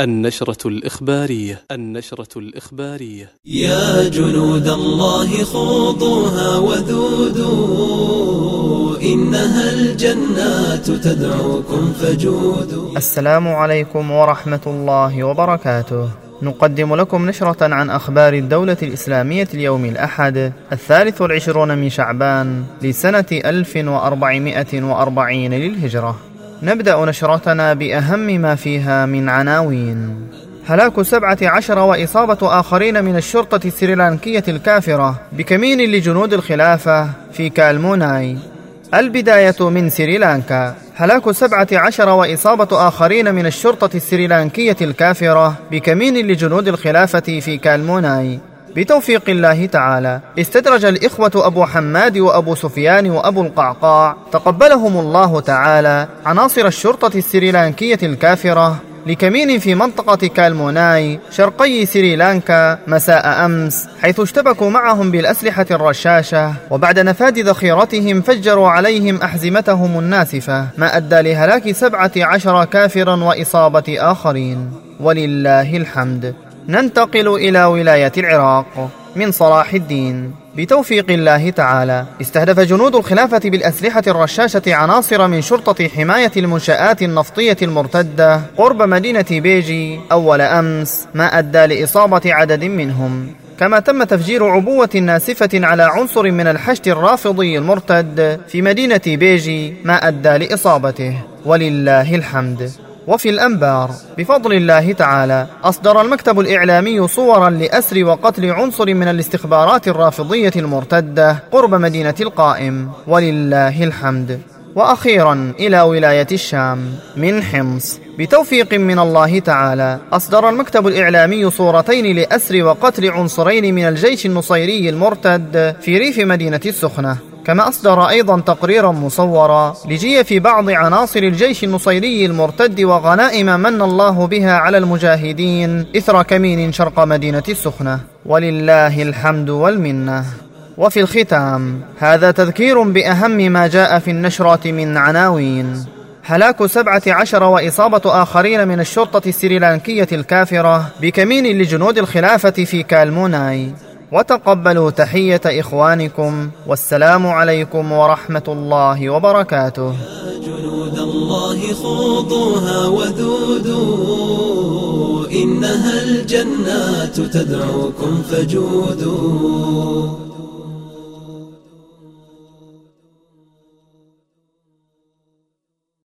النشرة الإخبارية النشرة الإخبارية. يا جنود الله خوضوها وذودوا إنها الجنات تدعوكم فجودوا. السلام عليكم ورحمة الله وبركاته. نقدم لكم نشرة عن أخبار الدولة الإسلامية اليوم الأحد الثالث والعشرون من شعبان لسنة 1440 للهجرة. نبدأ نشرتنا بأهم ما فيها من عناوين. هلاك سبعة عشر وإصابة آخرين من الشرطة السريلانكية الكافرة بكمين لجنود الخلافة في كالموناي. البداية من سريلانكا. هلاك سبعة عشر وإصابة آخرين من الشرطة السريلانكية الكافرة بكمين لجنود الخلافة في كالموناي. بتوفيق الله تعالى. استدرج الإخوة أبو حماد وأبو سفيان وأبو القعقاع تقبلهم الله تعالى عناصر الشرطة السريلانكية الكافرة لكمين في منطقة كالموناي شرقي سريلانكا مساء أمس حيث اشتبكوا معهم بالأسلحة الرشاشة وبعد نفاذ ذخيرتهم فجروا عليهم أحزمتهم الناسفة ما أدى لهلاك سبعة عشر كافرا وإصابة آخرين. ولله الحمد. ننتقل إلى ولاية العراق من صلاح الدين. بتوفيق الله تعالى استهدف جنود الخلافة بالأسلحة الرشاشة عناصر من شرطة حماية المنشآت النفطية المرتدة قرب مدينة بيجي أول أمس ما أدى لإصابة عدد منهم. كما تم تفجير عبوة ناسفة على عنصر من الحشد الرافضي المرتد في مدينة بيجي ما أدى لإصابته. ولله الحمد. وفي الأنبار. بفضل الله تعالى أصدر المكتب الإعلامي صورا لأسر وقتل عنصر من الاستخبارات الرافضية المرتدة قرب مدينة القائم. ولله الحمد. وأخيرا إلى ولاية الشام. من حمص. بتوفيق من الله تعالى أصدر المكتب الإعلامي صورتين لأسر وقتل عنصرين من الجيش النصيري المرتد في ريف مدينة السخنة. كما أصدر أيضا تقريرا مصورا لجيف بعض عناصر الجيش النصيري المرتد وغنائم من الله بها على المجاهدين إثر كمين شرق مدينة السخنة. ولله الحمد والمنة. وفي الختام هذا تذكير بأهم ما جاء في النشرة من عناوين. هلاك سبعة عشر وإصابة آخرين من الشرطة السريلانكية الكافرة بكمين لجنود الخلافة في كالموناي. وتقبلوا تحية إخوانكم والسلام عليكم ورحمة الله وبركاته. جنود الله خوضوها وذودوا إنها الجنات تدعوكم فجودوا.